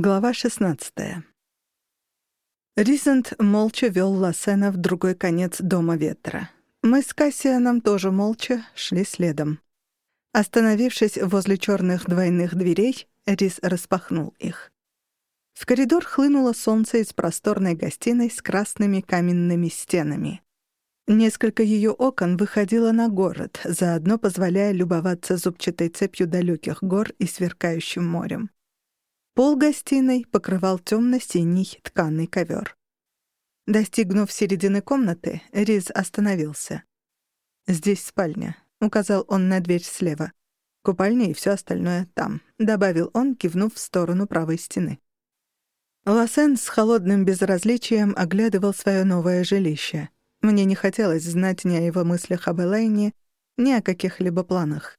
Глава 16. Ризент молча вел Лассена в другой конец Дома Ветра. Мы с Кассианом тоже молча шли следом. Остановившись возле черных двойных дверей, Риз распахнул их. В коридор хлынуло солнце из просторной гостиной с красными каменными стенами. Несколько ее окон выходило на город, заодно позволяя любоваться зубчатой цепью далеких гор и сверкающим морем. Пол гостиной покрывал темно-синий тканый ковер. Достигнув середины комнаты, Риз остановился. «Здесь спальня», — указал он на дверь слева. «Купальня и все остальное там», — добавил он, кивнув в сторону правой стены. Лосен с холодным безразличием оглядывал свое новое жилище. Мне не хотелось знать ни о его мыслях об Элайне, ни о каких-либо планах.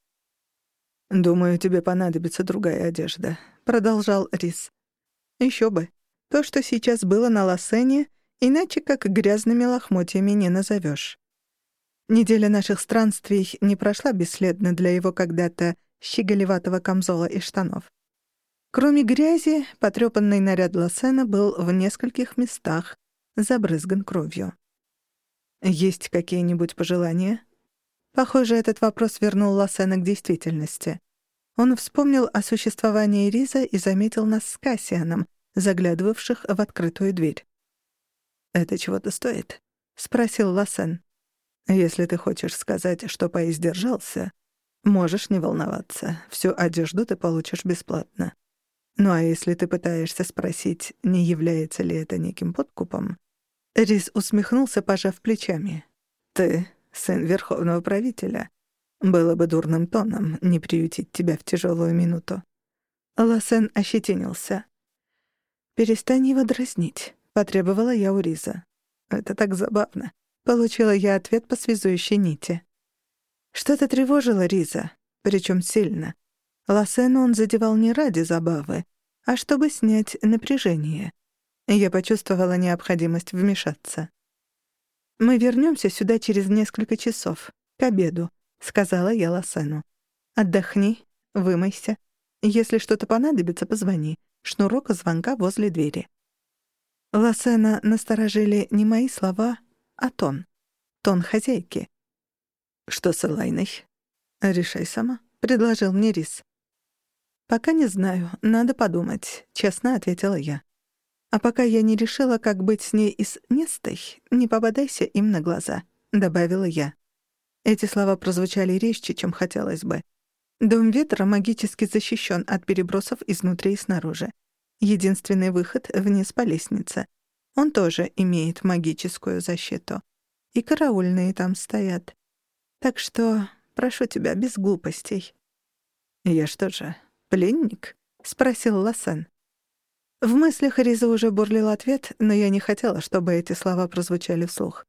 «Думаю, тебе понадобится другая одежда», продолжал Рис. Еще бы. То, что сейчас было на Лосене, иначе как грязными лохмотьями не назовешь. Неделя наших странствий не прошла бесследно для его когда-то щеголеватого камзола и штанов. Кроме грязи, потрёпанный наряд Лосена был в нескольких местах забрызган кровью. «Есть какие-нибудь пожелания?» Похоже, этот вопрос вернул Лосена к действительности. Он вспомнил о существовании Риза и заметил нас с Кассианом, заглядывавших в открытую дверь. «Это чего-то стоит?» — спросил Лассен. «Если ты хочешь сказать, что поезд держался, можешь не волноваться. Всю одежду ты получишь бесплатно. Ну а если ты пытаешься спросить, не является ли это неким подкупом...» Риз усмехнулся, пожав плечами. «Ты — сын верховного правителя. Было бы дурным тоном не приютить тебя в тяжелую минуту. Лосен ощетинился. «Перестань его дразнить», — потребовала я у Риза. «Это так забавно». Получила я ответ по связующей нити. Что-то тревожило Риза, причем сильно. Лосену он задевал не ради забавы, а чтобы снять напряжение. Я почувствовала необходимость вмешаться. «Мы вернемся сюда через несколько часов, к обеду. — сказала я Лосену. «Отдохни, вымойся. Если что-то понадобится, позвони. Шнурок звонка возле двери». Лосена насторожили не мои слова, а тон. Тон хозяйки. «Что с Элайной?» «Решай сама», — предложил мне Рис. «Пока не знаю, надо подумать», — честно ответила я. «А пока я не решила, как быть с ней и с Нестой, не попадайся им на глаза», — добавила я. Эти слова прозвучали резче, чем хотелось бы. Дом ветра магически защищен от перебросов изнутри и снаружи. Единственный выход — вниз по лестнице. Он тоже имеет магическую защиту. И караульные там стоят. Так что прошу тебя, без глупостей. «Я что же, пленник?» — спросил Лассен. В мыслях Риза уже бурлил ответ, но я не хотела, чтобы эти слова прозвучали вслух.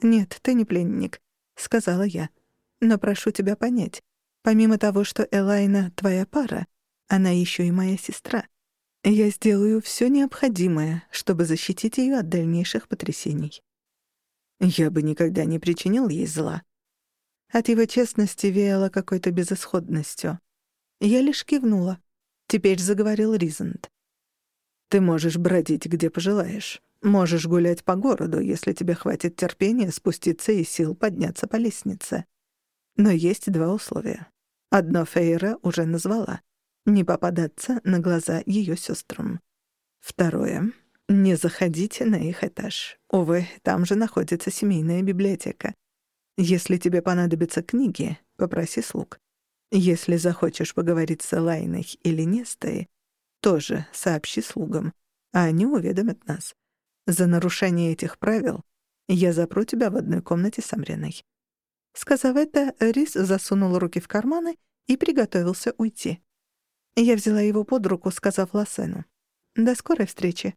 «Нет, ты не пленник. — сказала я. «Но прошу тебя понять, помимо того, что Элайна — твоя пара, она еще и моя сестра. Я сделаю все необходимое, чтобы защитить ее от дальнейших потрясений. Я бы никогда не причинил ей зла». От его честности веяло какой-то безысходностью. Я лишь кивнула. Теперь заговорил Ризент. «Ты можешь бродить, где пожелаешь. Можешь гулять по городу, если тебе хватит терпения спуститься и сил подняться по лестнице. Но есть два условия. Одно Фейра уже назвала — не попадаться на глаза ее сестрам. Второе — не заходите на их этаж. Увы, там же находится семейная библиотека. Если тебе понадобятся книги, попроси слуг. Если захочешь поговорить с Лайной или Нестой, тоже сообщи слугам, а они уведомят нас. За нарушение этих правил я запру тебя в одной комнате с Амриной». Сказав это, Рис засунул руки в карманы и приготовился уйти. Я взяла его под руку, сказав Лассену. «До скорой встречи».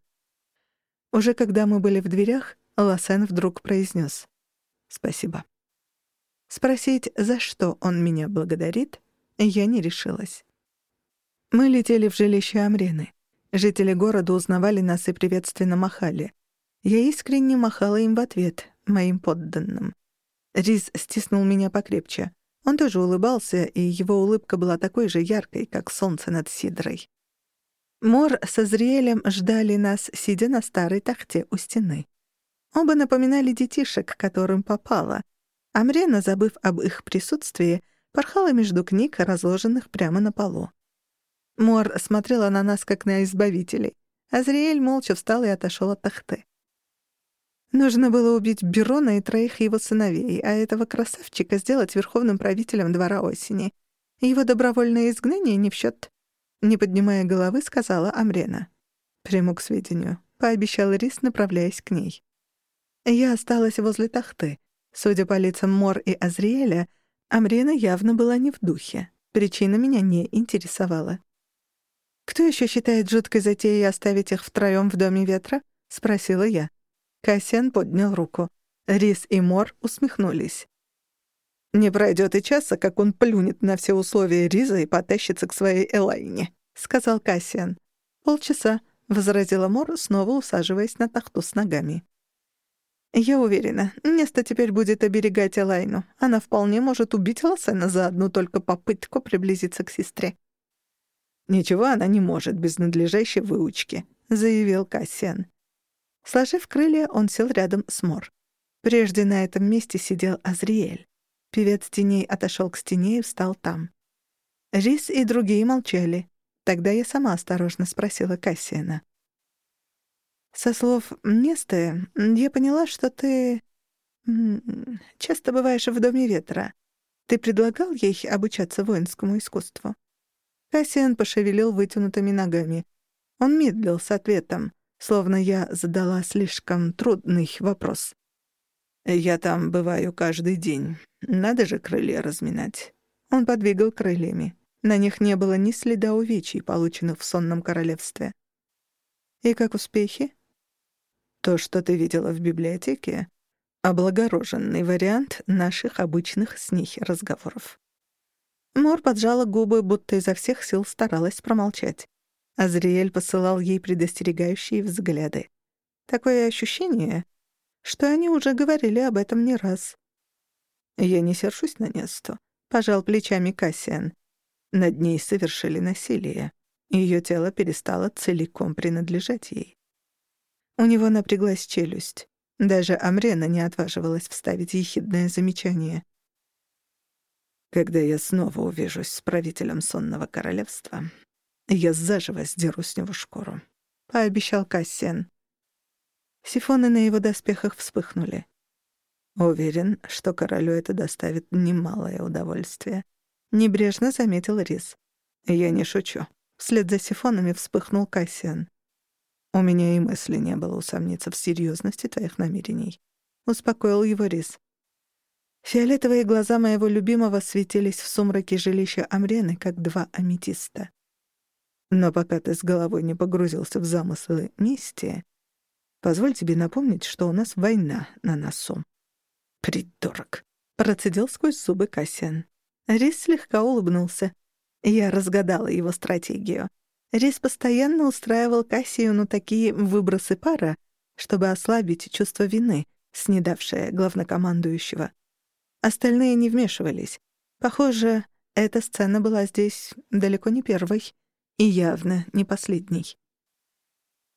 Уже когда мы были в дверях, Лассен вдруг произнес «Спасибо». Спросить, за что он меня благодарит, я не решилась. Мы летели в жилище Амрены. Жители города узнавали нас и приветственно махали. Я искренне махала им в ответ, моим подданным. Риз стиснул меня покрепче. Он тоже улыбался, и его улыбка была такой же яркой, как солнце над Сидрой. Мор со Зриэлем ждали нас, сидя на старой тахте у стены. Оба напоминали детишек, которым попало. Амрена, забыв об их присутствии, порхала между книг, разложенных прямо на полу. Мор смотрела на нас, как на избавителей. Азриэль молча встал и отошел от тахты. Нужно было убить Берона и троих его сыновей, а этого красавчика сделать верховным правителем двора осени. Его добровольное изгнание не в счет. Не поднимая головы, сказала Амрена. «Приму к сведению», — пообещал Рис, направляясь к ней. Я осталась возле тахты. Судя по лицам Мор и Азриэля, Амрена явно была не в духе. Причина меня не интересовала. «Кто еще считает жуткой затеей оставить их втроём в Доме Ветра?» — спросила я. Кассиан поднял руку. Рис и Мор усмехнулись. «Не пройдет и часа, как он плюнет на все условия Риза и потащится к своей Элайне», — сказал Кассиан. «Полчаса», — возразила Мор, снова усаживаясь на тахту с ногами. «Я уверена, место теперь будет оберегать Элайну. Она вполне может убить Лосена за одну только попытку приблизиться к сестре». «Ничего она не может без надлежащей выучки», — заявил Кассиан. Сложив крылья, он сел рядом с Мор. Прежде на этом месте сидел Азриэль. Певец теней отошел к стене и встал там. Рис и другие молчали. Тогда я сама осторожно спросила Кассиана. «Со слов Несты я поняла, что ты... часто бываешь в Доме Ветра. Ты предлагал ей обучаться воинскому искусству?» Кассиан пошевелил вытянутыми ногами. Он медлил с ответом, словно я задала слишком трудный вопрос. «Я там бываю каждый день. Надо же крылья разминать». Он подвигал крыльями. На них не было ни следа увечий, полученных в сонном королевстве. «И как успехи?» «То, что ты видела в библиотеке, облагороженный вариант наших обычных с ней разговоров». Мор поджала губы, будто изо всех сил старалась промолчать. Азриэль посылал ей предостерегающие взгляды. Такое ощущение, что они уже говорили об этом не раз. «Я не сершусь на Несту», — пожал плечами Кассиан. Над ней совершили насилие. Ее тело перестало целиком принадлежать ей. У него напряглась челюсть. Даже Амрена не отваживалась вставить ехидное замечание. Когда я снова увижусь с правителем сонного королевства, я заживо сдеру с него шкуру», — пообещал Кассиан. Сифоны на его доспехах вспыхнули. Уверен, что королю это доставит немалое удовольствие. Небрежно заметил Рис. Я не шучу. Вслед за сифонами вспыхнул Кассиан. У меня и мысли не было усомниться в серьезности твоих намерений. Успокоил его Рис. Фиолетовые глаза моего любимого светились в сумраке жилища Амрены, как два аметиста. Но пока ты с головой не погрузился в замыслы мести, позволь тебе напомнить, что у нас война на носу. «Придурок!» — процедил сквозь зубы Кассиан. Рис слегка улыбнулся. Я разгадала его стратегию. Рис постоянно устраивал Кассиону такие выбросы пара, чтобы ослабить чувство вины, снедавшее главнокомандующего. Остальные не вмешивались. Похоже, эта сцена была здесь далеко не первой и явно не последней.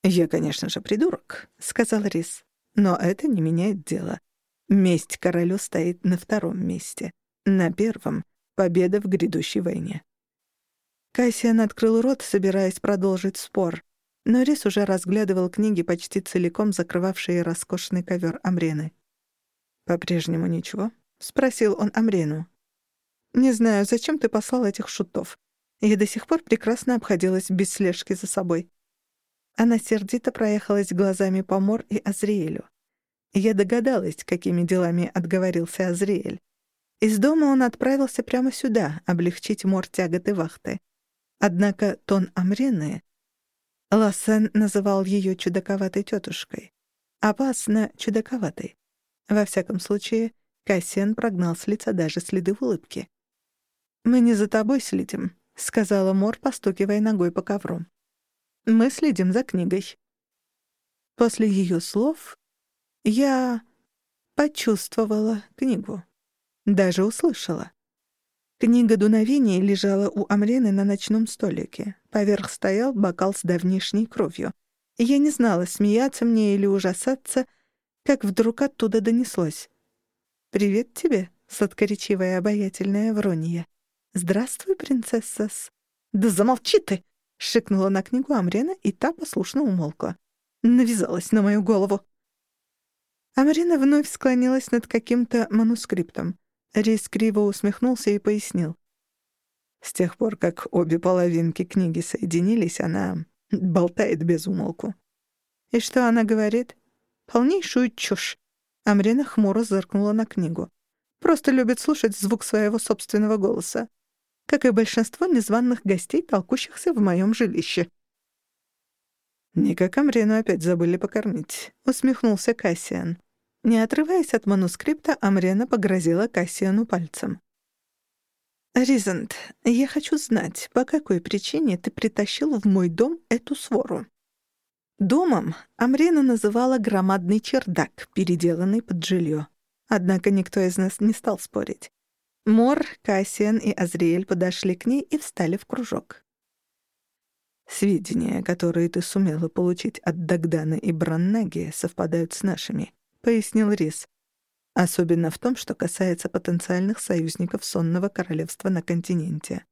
«Я, конечно же, придурок», — сказал Рис. «Но это не меняет дело. Месть королю стоит на втором месте. На первом — победа в грядущей войне». Кассиан открыл рот, собираясь продолжить спор, но Рис уже разглядывал книги, почти целиком закрывавшие роскошный ковер Амрены. «По-прежнему ничего?» — спросил он Амрену. «Не знаю, зачем ты послал этих шутов. Я до сих пор прекрасно обходилась без слежки за собой». Она сердито проехалась глазами по Мор и Азриэлю. Я догадалась, какими делами отговорился Азриэль. Из дома он отправился прямо сюда, облегчить Мор тяготы вахты. Однако тон Амрены... Лассен называл ее чудаковатой тетушкой. Опасно чудаковатой. Во всяком случае, Кассиан прогнал с лица даже следы улыбки. «Мы не за тобой следим», — сказала Мор, постукивая ногой по ковру. «Мы следим за книгой». После ее слов я почувствовала книгу. Даже услышала. Книга дуновения лежала у Амрены на ночном столике. Поверх стоял бокал с давнишней кровью. Я не знала, смеяться мне или ужасаться, как вдруг оттуда донеслось. «Привет тебе, сладкоречивая обаятельная Вронья. Здравствуй, принцесса С...» «Да замолчи ты!» — шикнула на книгу Амрена, и та послушно умолкла. Навязалась на мою голову. Амрина вновь склонилась над каким-то манускриптом. Рейс криво усмехнулся и пояснил. С тех пор, как обе половинки книги соединились, она болтает без умолку. И что она говорит? Полнейшую чушь. Амрина хмуро зыркнула на книгу. Просто любит слушать звук своего собственного голоса. Как и большинство незваных гостей, толкущихся в моем жилище. «Ника Камрину опять забыли покормить», — усмехнулся Кассиан. Не отрываясь от манускрипта, Амрена погрозила Кассиану пальцем. «Ризант, я хочу знать, по какой причине ты притащил в мой дом эту свору?» Домом Амрена называла громадный чердак, переделанный под жилье. Однако никто из нас не стал спорить. Мор, Кассиан и Азриэль подошли к ней и встали в кружок. «Сведения, которые ты сумела получить от Дагдана и Браннаги, совпадают с нашими», — пояснил Рис. «Особенно в том, что касается потенциальных союзников сонного королевства на континенте».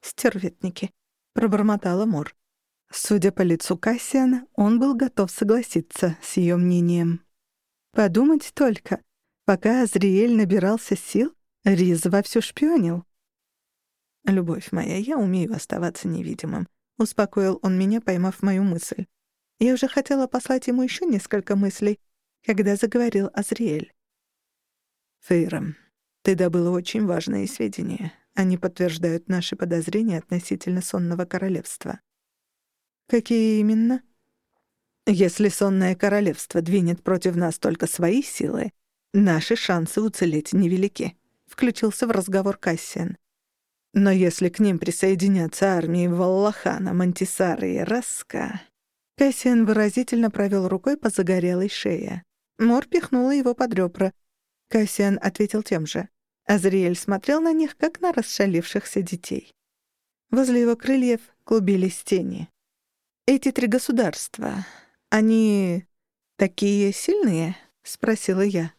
«Стерветники», — пробормотала Мор. Судя по лицу Кассиана, он был готов согласиться с ее мнением. Подумать только, пока Азриэль набирался сил, Риз вовсю шпионил. «Любовь моя, я умею оставаться невидимым», — успокоил он меня, поймав мою мысль. Я уже хотела послать ему еще несколько мыслей, когда заговорил Азриэль. «Фейрам, ты добыла очень важные сведения. Они подтверждают наши подозрения относительно сонного королевства». «Какие именно?» «Если сонное королевство двинет против нас только свои силы, наши шансы уцелеть невелики», — включился в разговор Кассиан. «Но если к ним присоединятся армии Валлахана, Мантисары и Раска...» Кассиан выразительно провел рукой по загорелой шее. Мор пихнула его под ребра. Кассиан ответил тем же. Азриэль смотрел на них, как на расшалившихся детей. Возле его крыльев клубились тени. «Эти три государства, они такие сильные?» — спросила я.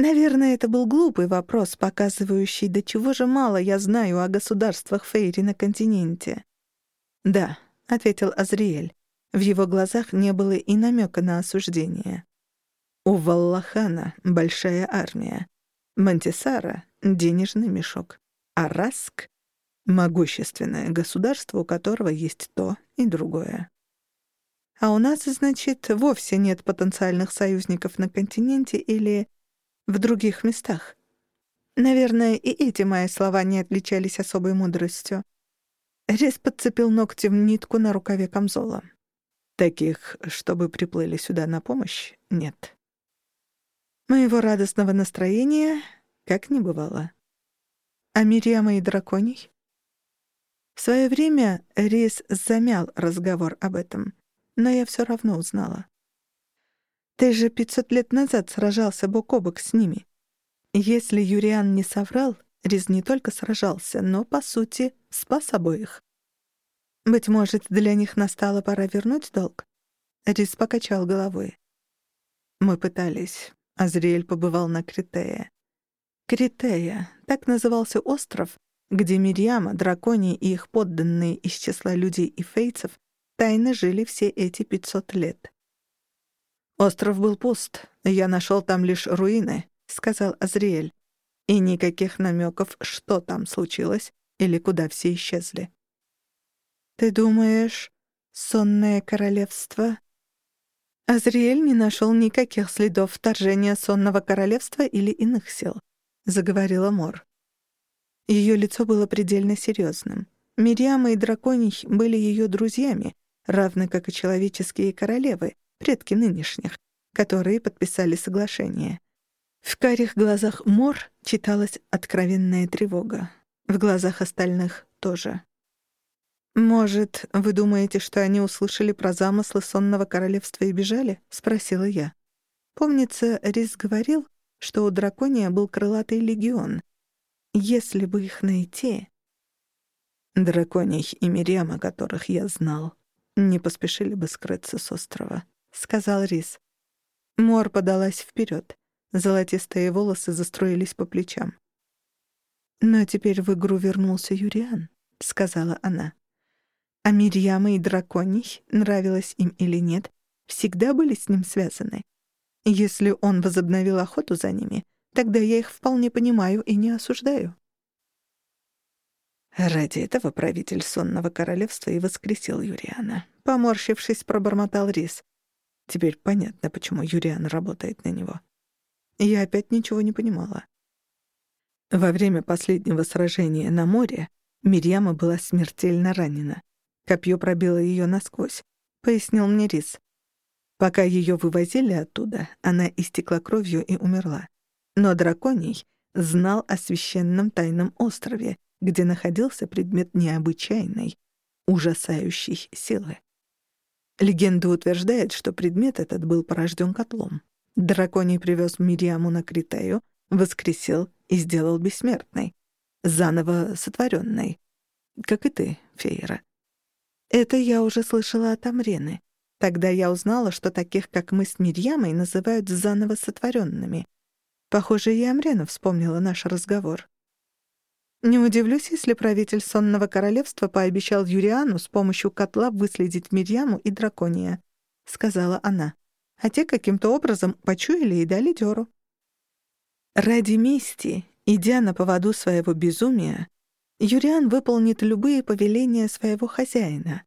Наверное, это был глупый вопрос, показывающий, до чего же мало я знаю о государствах Фейри на континенте. «Да», — ответил Азриэль. В его глазах не было и намека на осуждение. У Валлахана большая армия. Мантисара — денежный мешок. А Раск — могущественное государство, у которого есть то и другое. А у нас, значит, вовсе нет потенциальных союзников на континенте или в других местах. Наверное, и эти мои слова не отличались особой мудростью. Рез подцепил ногтем нитку на рукаве камзола. Таких, чтобы приплыли сюда на помощь, нет. Моего радостного настроения как не бывало. А Мириама и драконий? В свое время Рис замял разговор об этом, но я все равно узнала. Ты же пятьсот лет назад сражался бок о бок с ними. Если Юриан не соврал, Риз не только сражался, но, по сути, спас обоих. Быть может, для них настала пора вернуть долг? Риз покачал головой. Мы пытались. Азриэль побывал на Критее. Критея — так назывался остров, где Мирьяма, дракони и их подданные из числа людей и фейцев тайно жили все эти пятьсот лет. «Остров был пуст. Я нашел там лишь руины», — сказал Азриэль. «И никаких намеков, что там случилось или куда все исчезли». «Ты думаешь, сонное королевство Азриэль не нашел никаких следов вторжения сонного королевства или иных сил, заговорила Мор. Ее лицо было предельно серьезным. Мириама и Драконий были ее друзьями, равно как и человеческие королевы, предки нынешних, которые подписали соглашение. В карих глазах Мор читалась откровенная тревога. В глазах остальных тоже. «Может, вы думаете, что они услышали про замыслы сонного королевства и бежали?» — спросила я. Помнится, Рис говорил, что у дракония был крылатый легион. если бы их найти... Драконий и Мириам, о которых я знал, не поспешили бы скрыться с острова, — сказал Рис. Мор подалась вперед. Золотистые волосы застроились по плечам. «Но теперь в игру вернулся Юриан», — сказала она. А Мирьяма и Драконий, нравилось им или нет, всегда были с ним связаны. Если он возобновил охоту за ними, тогда я их вполне понимаю и не осуждаю. Ради этого правитель сонного королевства и воскресил Юриана. Поморщившись, пробормотал Рис. Теперь понятно, почему Юриан работает на него. Я опять ничего не понимала. Во время последнего сражения на море Мирьяма была смертельно ранена. Копье пробило ее насквозь, пояснил мне Рис. Пока ее вывозили оттуда, она истекла кровью и умерла. Но драконий знал о священном тайном острове, где находился предмет необычайной, ужасающей силы. Легенда утверждает, что предмет этот был порожден котлом. Драконий привез Мириаму на Критею, воскресил и сделал бессмертной, заново сотворенной, как и ты, Фейра. Это я уже слышала от Амрены. Тогда я узнала, что таких, как мы с Мирьямой, называют заново сотворенными. Похоже, и Амрена вспомнила наш разговор. Не удивлюсь, если правитель Сонного Королевства пообещал Юриану с помощью котла выследить Мирьяму и Дракония, — сказала она. А те каким-то образом почуяли и дали дёру. Ради мести, идя на поводу своего безумия, Юриан выполнит любые повеления своего хозяина.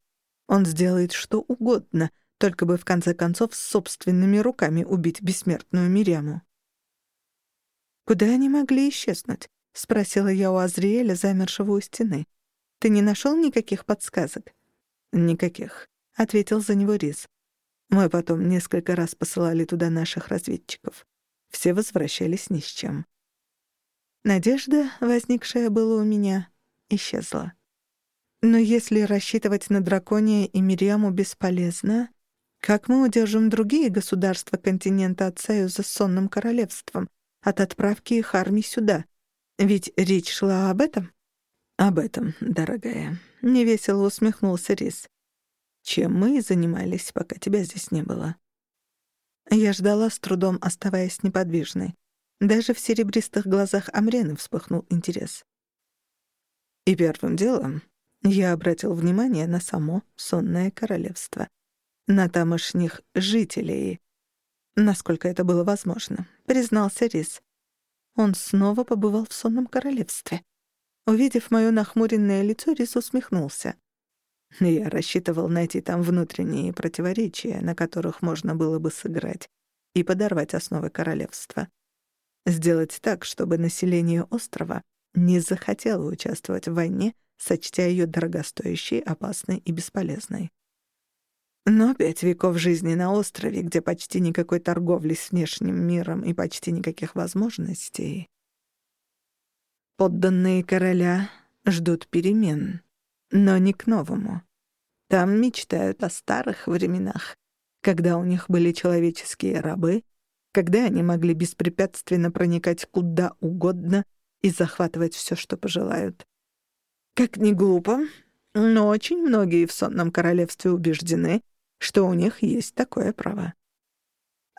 Он сделает что угодно, только бы в конце концов собственными руками убить бессмертную Миряму. «Куда они могли исчезнуть?» — спросила я у Азриэля, замершего у стены. «Ты не нашел никаких подсказок?» «Никаких», — ответил за него Рис. «Мы потом несколько раз посылали туда наших разведчиков. Все возвращались ни с чем». Надежда, возникшая была у меня, исчезла. Но если рассчитывать на дракония и Мириаму бесполезно, как мы удержим другие государства континента от союза с Сонным Королевством, от отправки их армий сюда? Ведь речь шла об этом? Об этом, дорогая. Невесело усмехнулся Рис. Чем мы занимались, пока тебя здесь не было. Я ждала с трудом, оставаясь неподвижной. Даже в серебристых глазах Амрены вспыхнул интерес. И первым делом я обратил внимание на само сонное королевство, на тамошних жителей, насколько это было возможно, признался Рис. Он снова побывал в сонном королевстве. Увидев моё нахмуренное лицо, Рис усмехнулся. Я рассчитывал найти там внутренние противоречия, на которых можно было бы сыграть, и подорвать основы королевства. Сделать так, чтобы население острова не захотела участвовать в войне, сочтя ее дорогостоящей, опасной и бесполезной. Но пять веков жизни на острове, где почти никакой торговли с внешним миром и почти никаких возможностей. Подданные короля ждут перемен, но не к новому. Там мечтают о старых временах, когда у них были человеческие рабы, когда они могли беспрепятственно проникать куда угодно и захватывать все, что пожелают. Как ни глупо, но очень многие в сонном королевстве убеждены, что у них есть такое право.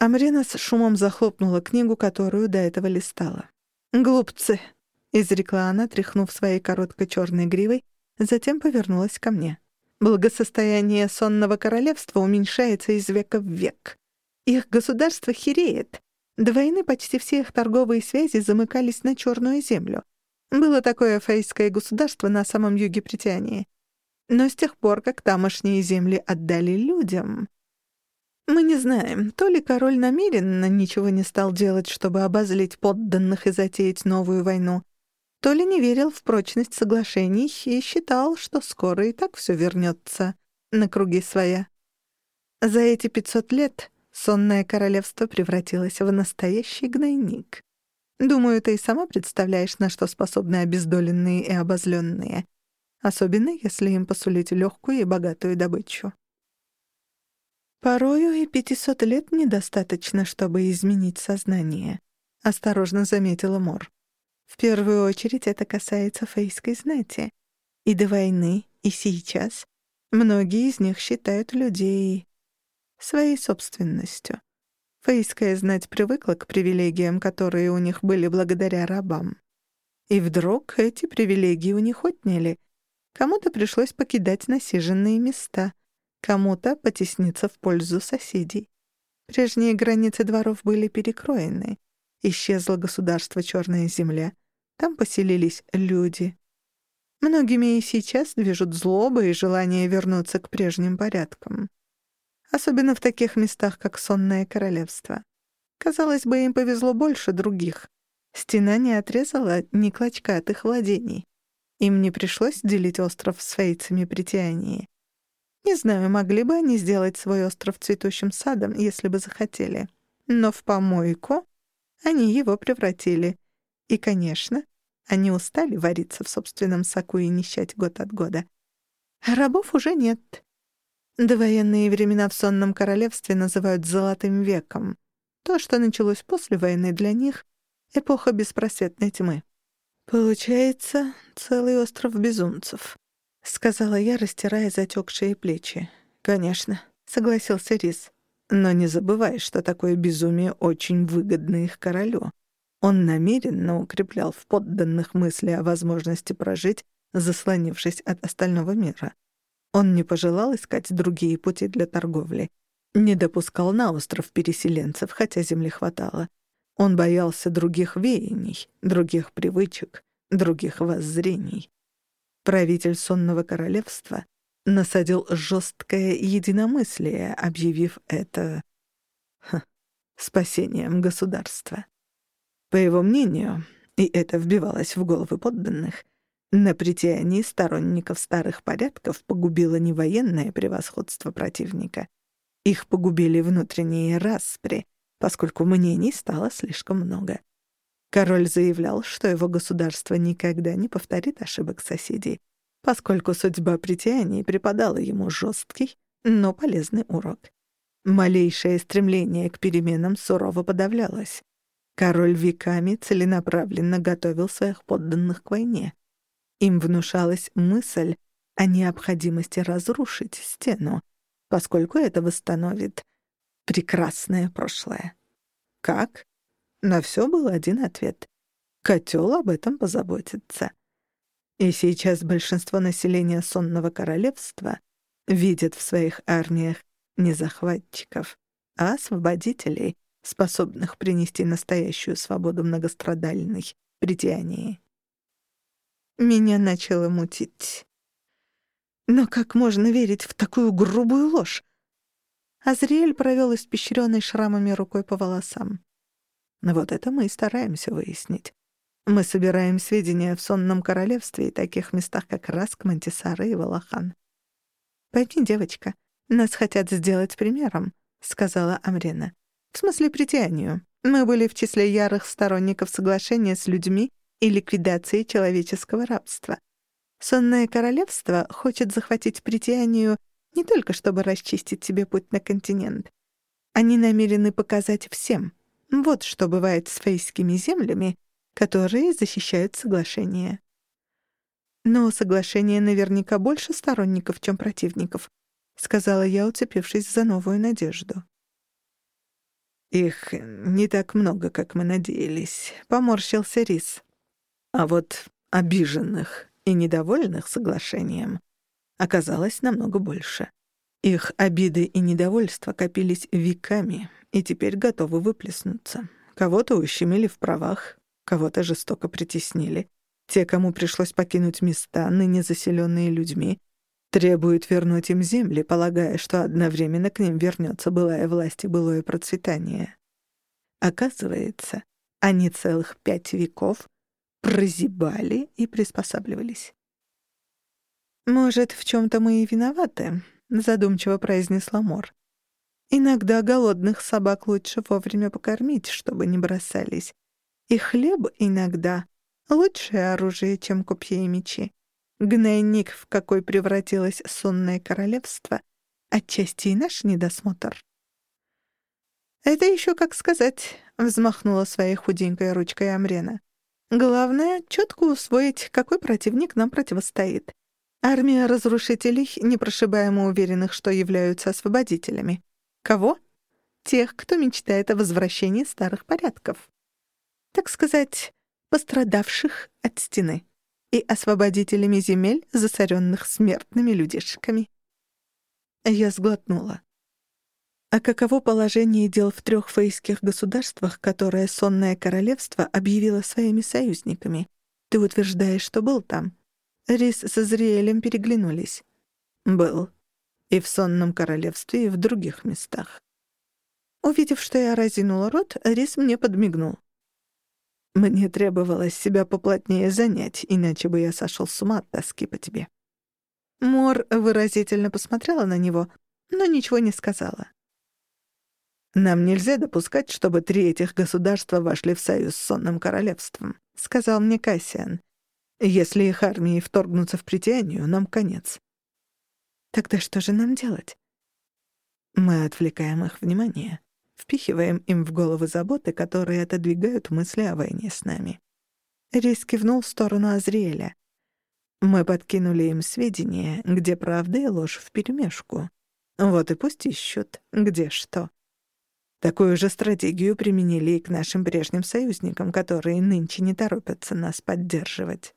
Амрина с шумом захлопнула книгу, которую до этого листала. «Глупцы!» — изрекла она, тряхнув своей короткой черной гривой, затем повернулась ко мне. «Благосостояние сонного королевства уменьшается из века в век. Их государство хереет, до войны почти все их торговые связи замыкались на Черную землю. Было такое фейское государство на самом юге Притянии. Но с тех пор, как тамошние земли отдали людям... Мы не знаем, то ли король намеренно ничего не стал делать, чтобы обозлить подданных и затеять новую войну, то ли не верил в прочность соглашений и считал, что скоро и так все вернется на круги своя. За эти пятьсот лет сонное королевство превратилось в настоящий гнойник. Думаю, ты и сама представляешь, на что способны обездоленные и обозленные, особенно если им посулить легкую и богатую добычу. Порою и пятисот лет недостаточно, чтобы изменить сознание, осторожно заметила Мор. В первую очередь это касается фейской знати. И до войны, и сейчас многие из них считают людей своей собственностью. Фейская знать привыкла к привилегиям, которые у них были благодаря рабам. И вдруг эти привилегии у них отняли. Кому-то пришлось покидать насиженные места, кому-то потесниться в пользу соседей. Прежние границы дворов были перекроены. Исчезло государство Черная Земля. Там поселились люди. Многими и сейчас движут злоба и желание вернуться к прежним порядкам. Особенно в таких местах, как Сонное Королевство. Казалось бы, им повезло больше других. Стена не отрезала ни клочка от их владений. Им не пришлось делить остров с фейцами при Тиании. Не знаю, могли бы они сделать свой остров цветущим садом, если бы захотели. Но в помойку они его превратили. И, конечно, они устали вариться в собственном соку и нищать год от года. Рабов уже нет. Довоенные времена в сонном королевстве называют «золотым веком». То, что началось после войны для них, Эпоха беспросветной тьмы. «Получается, целый остров безумцев», — сказала я, растирая затекшие плечи. «Конечно», — согласился Рис. «Но не забывай, что такое безумие очень выгодно их королю. Он намеренно укреплял в подданных мысли о возможности прожить, заслонившись от остального мира. Он не пожелал искать другие пути для торговли, не допускал на остров переселенцев, хотя земли хватало. Он боялся других веяний, других привычек, других воззрений. Правитель сонного королевства насадил жесткое единомыслие, объявив это ха, спасением государства. По его мнению, и это вбивалось в головы подданных, на притянии сторонников старых порядков погубило не военное превосходство противника. Их погубили внутренние распри, поскольку мнений стало слишком много. Король заявлял, что его государство никогда не повторит ошибок соседей, поскольку судьба притяний преподала ему жесткий, но полезный урок. Малейшее стремление к переменам сурово подавлялось. Король веками целенаправленно готовил своих подданных к войне. Им внушалась мысль о необходимости разрушить стену, поскольку это восстановит прекрасное прошлое. Как? На все был один ответ. Котел об этом позаботится. И сейчас большинство населения сонного королевства видит в своих армиях не захватчиков, а освободителей, способных принести настоящую свободу многострадальной притянии. Меня начало мутить. Но как можно верить в такую грубую ложь? Азриэль провел испещренной шрамами рукой по волосам. Вот это мы и стараемся выяснить. Мы собираем сведения в сонном королевстве и таких местах, как Раск, Мантисара и Валахан. «Пойми, девочка, нас хотят сделать примером», — сказала Амрена. «В смысле притянию. Мы были в числе ярых сторонников соглашения с людьми и ликвидации человеческого рабства. Сонное королевство хочет захватить притянию не только чтобы расчистить себе путь на континент. Они намерены показать всем. Вот что бывает с фейскими землями, которые защищают соглашение. Но у соглашения наверняка больше сторонников, чем противников, сказала я, уцепившись за новую надежду. Их не так много, как мы надеялись, поморщился Рис. А вот обиженных и недовольных соглашением оказалось намного больше. Их обиды и недовольство копились веками и теперь готовы выплеснуться. Кого-то ущемили в правах, кого-то жестоко притеснили. Те, кому пришлось покинуть места, ныне заселенные людьми, требуют вернуть им земли, полагая, что одновременно к ним вернется былая власть и былое процветание. Оказывается, они целых пять веков прозябали и приспосабливались. «Может, в чем-то мы и виноваты», — задумчиво произнесла Мор. «Иногда голодных собак лучше вовремя покормить, чтобы не бросались. И хлеб иногда — лучшее оружие, чем копья и мечи. Гнойник, в какой превратилось сонное королевство, отчасти и наш недосмотр». «Это еще как сказать», — взмахнула своей худенькой ручкой Амрена. Главное — четко усвоить, какой противник нам противостоит. Армия разрушителей, непрошибаемо уверенных, что являются освободителями. Кого? Тех, кто мечтает о возвращении старых порядков. Так сказать, пострадавших от стены и освободителями земель, засоренных смертными людишками. Я сглотнула. А каково положение дел в трех фейских государствах, которое Сонное Королевство объявило своими союзниками? Ты утверждаешь, что был там? Рис с Азриэлем переглянулись. Был. И в Сонном Королевстве, и в других местах. Увидев, что я разинула рот, Рис мне подмигнул. Мне требовалось себя поплотнее занять, иначе бы я сошел с ума от тоски по тебе. Мор выразительно посмотрела на него, но ничего не сказала. «Нам нельзя допускать, чтобы три этих государства вошли в союз с Сонным Королевством», — сказал мне Кассиан. «Если их армии вторгнутся в притянию, нам конец». «Тогда что же нам делать?» «Мы отвлекаем их внимание, впихиваем им в головы заботы, которые отодвигают мысли о войне с нами». Рис кивнул в сторону Азриэля. «Мы подкинули им сведения, где правда и ложь вперемешку. Вот и пусть ищут, где что». Такую же стратегию применили и к нашим прежним союзникам, которые нынче не торопятся нас поддерживать.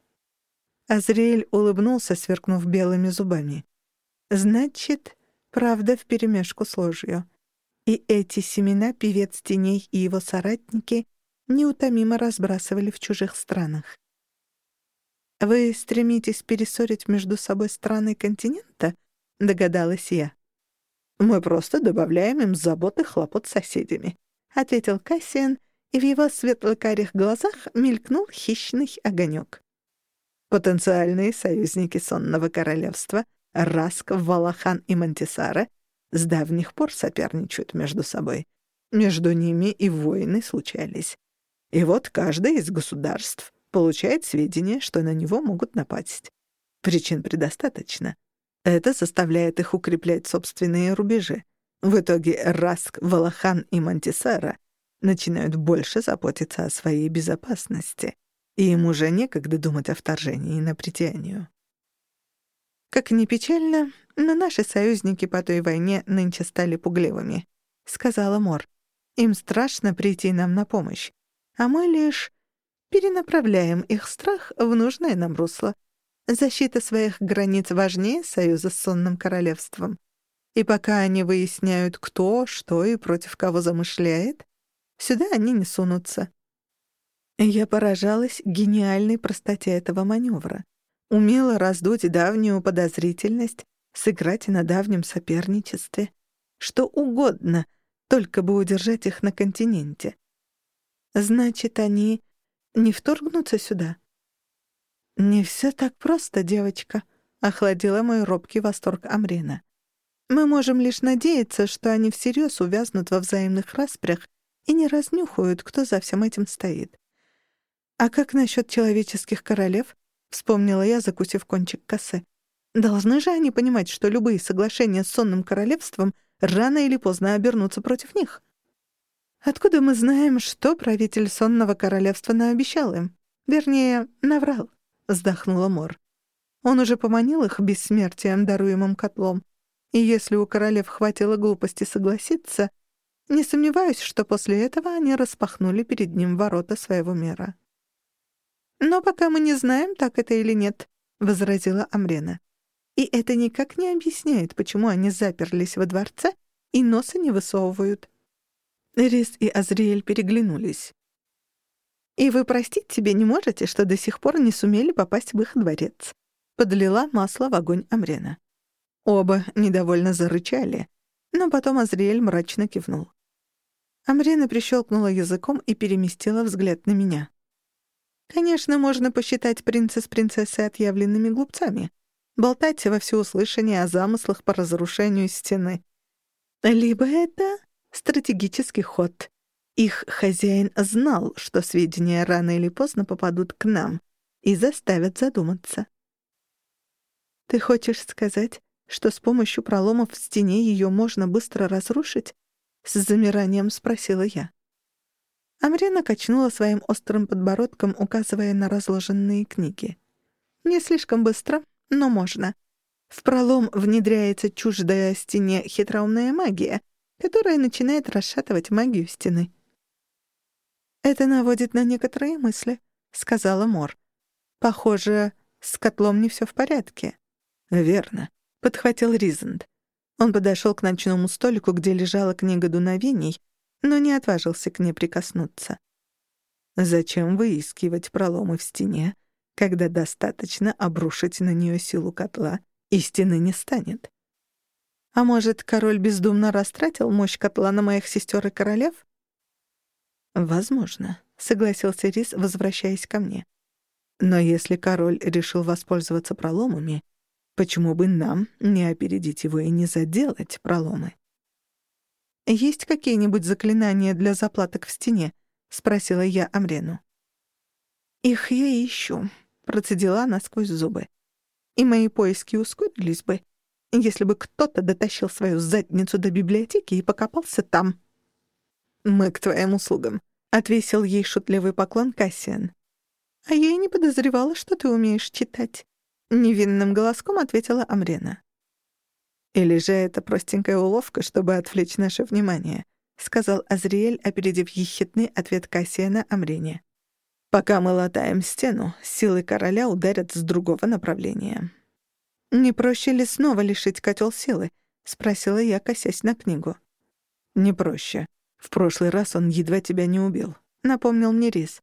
Азриэль улыбнулся, сверкнув белыми зубами. «Значит, правда вперемешку с ложью. И эти семена певец теней и его соратники неутомимо разбрасывали в чужих странах. «Вы стремитесь перессорить между собой страны континента?» — догадалась я. Мы просто добавляем им забот и хлопот с соседями», — ответил Кассиан, и в его светло-карих глазах мелькнул хищный огонек. Потенциальные союзники Сонного Королевства Раск, Валахан и Мантисара с давних пор соперничают между собой. Между ними и войны случались. И вот каждое из государств получает сведения, что на него могут напасть. Причин предостаточно. Это заставляет их укреплять собственные рубежи. В итоге Раск, Валахан и Мантисара начинают больше заботиться о своей безопасности, и им уже некогда думать о вторжении на притянию. «Как ни печально, но наши союзники по той войне нынче стали пугливыми», — сказала Мор. «Им страшно прийти нам на помощь, а мы лишь перенаправляем их страх в нужное нам русло. Защита своих границ важнее союза с сонным королевством. И пока они выясняют, кто, что и против кого замышляет, сюда они не сунутся. Я поражалась гениальной простоте этого маневра. Умела раздуть давнюю подозрительность, сыграть на давнем соперничестве. Что угодно, только бы удержать их на континенте. Значит, они не вторгнутся сюда? «Не все так просто, девочка», — охладила мой робкий восторг Амрина. «Мы можем лишь надеяться, что они всерьез увязнут во взаимных распрях и не разнюхают, кто за всем этим стоит. А как насчет человеческих королев?» — вспомнила я, закусив кончик косы. «Должны же они понимать, что любые соглашения с сонным королевством рано или поздно обернутся против них?» «Откуда мы знаем, что правитель сонного королевства наобещал им? Вернее, наврал?» — вздохнула Мор. Он уже поманил их бессмертием, даруемым котлом, и если у королев хватило глупости согласиться, не сомневаюсь, что после этого они распахнули перед ним ворота своего мира. «Но пока мы не знаем, так это или нет», — возразила Амрена. «И это никак не объясняет, почему они заперлись во дворце и носа не высовывают». Рис и Азриэль переглянулись. И вы простить себе не можете, что до сих пор не сумели попасть в их дворец. Подлила масло в огонь Амрена. Оба недовольно зарычали, но потом Азриэль мрачно кивнул. Амрена прищелкнула языком и переместила взгляд на меня. Конечно, можно посчитать принца с принцессой отъявленными глупцами, болтать во всеуслышание о замыслах по разрушению стены. Либо это стратегический ход, их хозяин знал, что сведения рано или поздно попадут к нам и заставят задуматься. «Ты хочешь сказать, что с помощью проломов в стене ее можно быстро разрушить?» — с замиранием спросила я. Амрина качнула своим острым подбородком, указывая на разложенные книги. «Не слишком быстро, но можно. В пролом внедряется чуждая стене хитроумная магия, которая начинает расшатывать магию стены. «Это наводит на некоторые мысли», — сказала Мор. «Похоже, с котлом не все в порядке». «Верно», — подхватил Ризент. Он подошел к ночному столику, где лежала книга дуновений, но не отважился к ней прикоснуться. «Зачем выискивать проломы в стене, когда достаточно обрушить на нее силу котла, и стены не станет?» «А может, король бездумно растратил мощь котла на моих сестер и королев?» «Возможно», — согласился Рис, возвращаясь ко мне. «Но если король решил воспользоваться проломами, почему бы нам не опередить его и не заделать проломы?» «Есть какие-нибудь заклинания для заплаток в стене?» — спросила я Амрену. «Их я ищу», — процедила она сквозь зубы. «И мои поиски ускорились бы, если бы кто-то дотащил свою задницу до библиотеки и покопался там». «Мы к твоим услугам», — отвесил ей шутливый поклон Кассиан. «А я и не подозревала, что ты умеешь читать», — невинным голоском ответила Амрена. «Или же это простенькая уловка, чтобы отвлечь наше внимание», — сказал Азриэль, опередив ехидный ответ Кассиана Амрене. «Пока мы латаем стену, силы короля ударят с другого направления». «Не проще ли снова лишить котел силы?» — спросила я, косясь на книгу. «Не проще. В прошлый раз он едва тебя не убил», — напомнил мне Рис.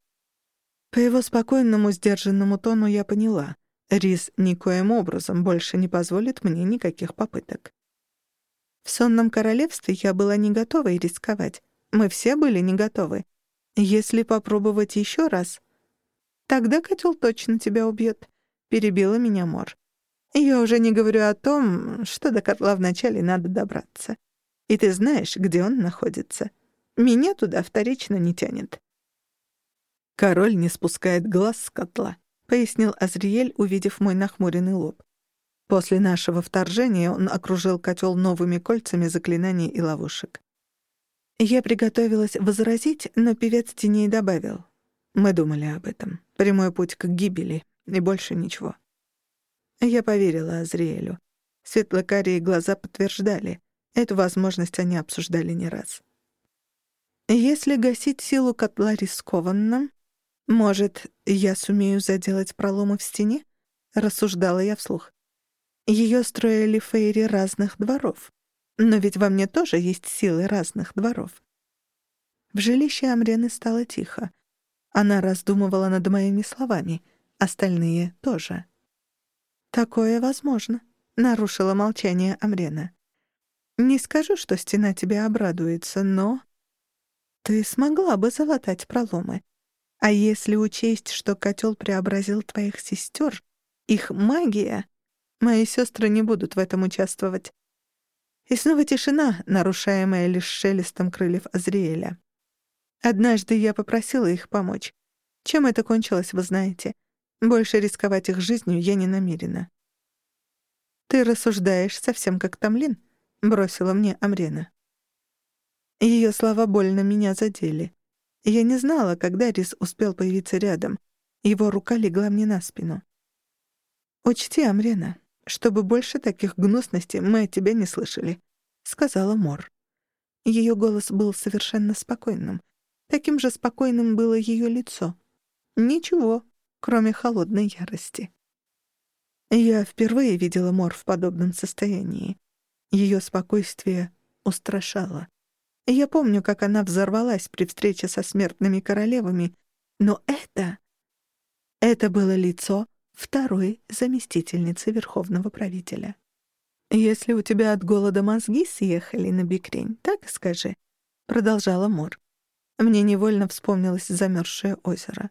По его спокойному, сдержанному тону я поняла. Рис никоим образом больше не позволит мне никаких попыток. В сонном королевстве я была не готова и рисковать. Мы все были не готовы. Если попробовать еще раз, тогда котел точно тебя убьет, перебила меня Мор. Я уже не говорю о том, что до котла вначале надо добраться. И ты знаешь, где он находится. Меня туда вторично не тянет. Король не спускает глаз с котла, пояснил Азриэль, увидев мой нахмуренный лоб. После нашего вторжения он окружил котел новыми кольцами заклинаний и ловушек. Я приготовилась возразить, но певец теней добавил. Мы думали об этом. Прямой путь к гибели, и больше ничего. Я поверила Азриэлю. Светлокарие глаза подтверждали. Эту возможность они обсуждали не раз. Если гасить силу котла рискованно, может, я сумею заделать проломы в стене? Рассуждала я вслух. Ее строили фейри разных дворов. Но ведь во мне тоже есть силы разных дворов. В жилище Амрены стало тихо. Она раздумывала над моими словами. Остальные тоже. «Такое возможно», — нарушила молчание Амрена. «Не скажу, что стена тебе обрадуется, но...» Ты смогла бы залатать проломы. А если учесть, что котел преобразил твоих сестер, их магия, мои сестры не будут в этом участвовать. И снова тишина, нарушаемая лишь шелестом крыльев Азриэля. Однажды я попросила их помочь. Чем это кончилось, вы знаете. Больше рисковать их жизнью я не намерена. «Ты рассуждаешь совсем как Тамлин», — бросила мне Амрена. Ее слова больно меня задели. Я не знала, когда Рис успел появиться рядом. Его рука легла мне на спину. «Учти, Амрена, чтобы больше таких гнусностей мы от тебя не слышали», — сказала Мор. Ее голос был совершенно спокойным. Таким же спокойным было ее лицо. Ничего, кроме холодной ярости. Я впервые видела Мор в подобном состоянии. Ее спокойствие устрашало. Я помню, как она взорвалась при встрече со смертными королевами, но это... Это было лицо второй заместительницы верховного правителя. «Если у тебя от голода мозги съехали на бикрень, так скажи», — продолжала Мор. Мне невольно вспомнилось замерзшее озеро.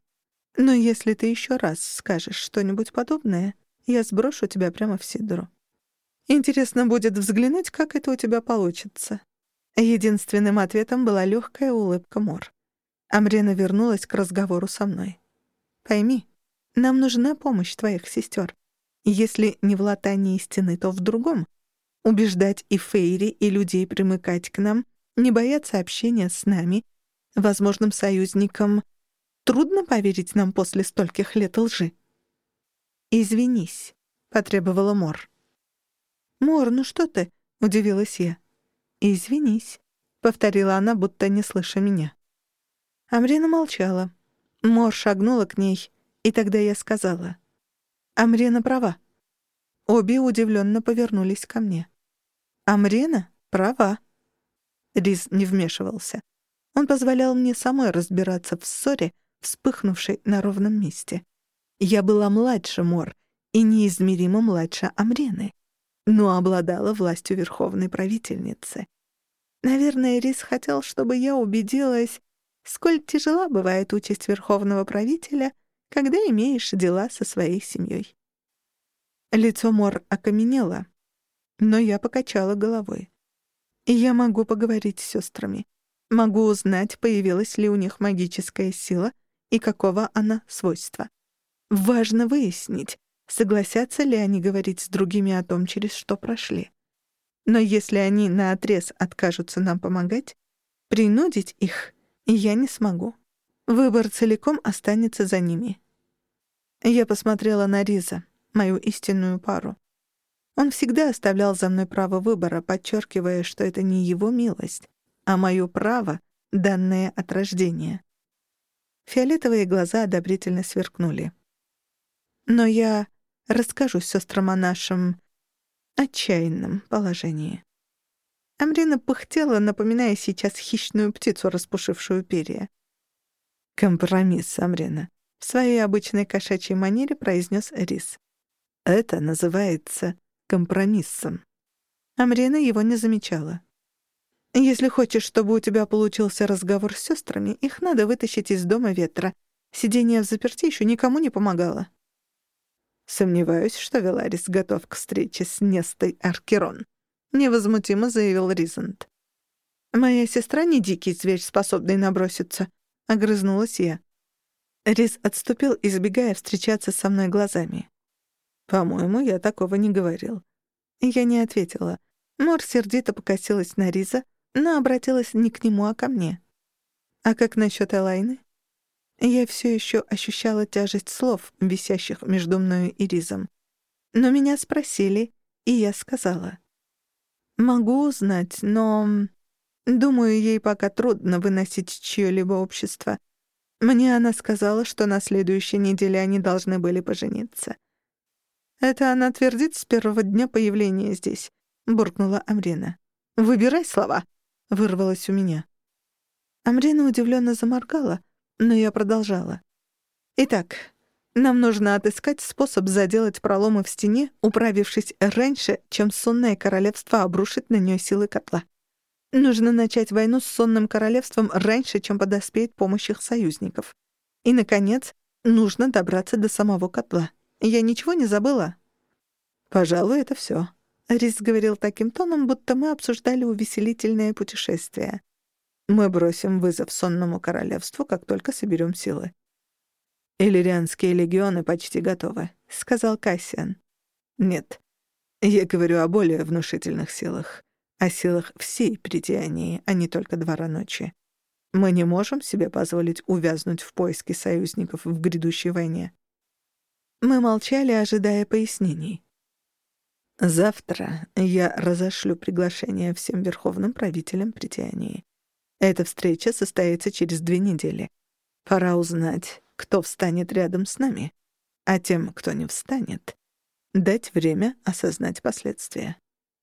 «Но если ты еще раз скажешь что-нибудь подобное, я сброшу тебя прямо в Сидру. Интересно будет взглянуть, как это у тебя получится». Единственным ответом была легкая улыбка Мор. Амрена вернулась к разговору со мной. «Пойми, нам нужна помощь твоих сестер. Если не в латании стены, то в другом. Убеждать и Фейри, и людей примыкать к нам, не бояться общения с нами, возможным союзникам, трудно поверить нам после стольких лет лжи. «Извинись», — потребовала Мор. «Мор, ну что ты?» — удивилась я. «Извинись», — повторила она, будто не слыша меня. Амрина молчала. Мор шагнула к ней, и тогда я сказала. «Амрина права». Обе удивленно повернулись ко мне. «Амрина права». Риз не вмешивался. Он позволял мне самой разбираться в ссоре, вспыхнувшей на ровном месте. Я была младше Мор и неизмеримо младше Амрены, но обладала властью верховной правительницы. Наверное, Рис хотел, чтобы я убедилась, сколь тяжела бывает участь верховного правителя, когда имеешь дела со своей семьей. Лицо Мор окаменело, но я покачала головой. Я могу поговорить с сестрами. Могу узнать, появилась ли у них магическая сила и какого она свойства. Важно выяснить, согласятся ли они говорить с другими о том, через что прошли. Но если они наотрез откажутся нам помогать, принудить их я не смогу. Выбор целиком останется за ними. Я посмотрела на Риза, мою истинную пару. Он всегда оставлял за мной право выбора, подчеркивая, что это не его милость, а мое право, данное от рождения. Фиолетовые глаза одобрительно сверкнули. Но я расскажу сестрам о нашем отчаянном положении. Амрина пыхтела, напоминая сейчас хищную птицу, распушившую перья. «Компромисс, Амрина», — в своей обычной кошачьей манере произнес Рис. «Это называется компромиссом». Амрина его не замечала. Если хочешь, чтобы у тебя получился разговор с сестрами, их надо вытащить из дома ветра. Сидение в заперти еще никому не помогало. Сомневаюсь, что Веларис готов к встрече с Нестой Аркерон, невозмутимо заявил Ризент. Моя сестра не дикий зверь, способный наброситься, огрызнулась я. Риз отступил, избегая встречаться со мной глазами. По-моему, я такого не говорил. Я не ответила. Мор сердито покосилась на Риза, но обратилась не к нему, а ко мне. «А как насчет Элайны?» Я все еще ощущала тяжесть слов, висящих между мною и Ризом. Но меня спросили, и я сказала. «Могу узнать, но... Думаю, ей пока трудно выносить чье-либо общество. Мне она сказала, что на следующей неделе они должны были пожениться». «Это она твердит с первого дня появления здесь», — буркнула Амрина. «Выбирай слова», вырвалось у меня. Амрина удивленно заморгала, но я продолжала. Итак, нам нужно отыскать способ заделать проломы в стене, управившись раньше, чем сонное королевство обрушит на нее силы котла. Нужно начать войну с сонным королевством раньше, чем подоспеет помощь их союзников. И, наконец, нужно добраться до самого котла. Я ничего не забыла? Пожалуй, это все. Рис говорил таким тоном, будто мы обсуждали увеселительное путешествие. Мы бросим вызов сонному королевству, как только соберем силы. «Иллирианские легионы почти готовы», — сказал Кассиан. «Нет, я говорю о более внушительных силах, о силах всей притянии, а не только двора ночи. Мы не можем себе позволить увязнуть в поиске союзников в грядущей войне». Мы молчали, ожидая пояснений. Завтра я разошлю приглашение всем верховным правителям притянии. Эта встреча состоится через две недели. Пора узнать, кто встанет рядом с нами, а тем, кто не встанет, дать время осознать последствия.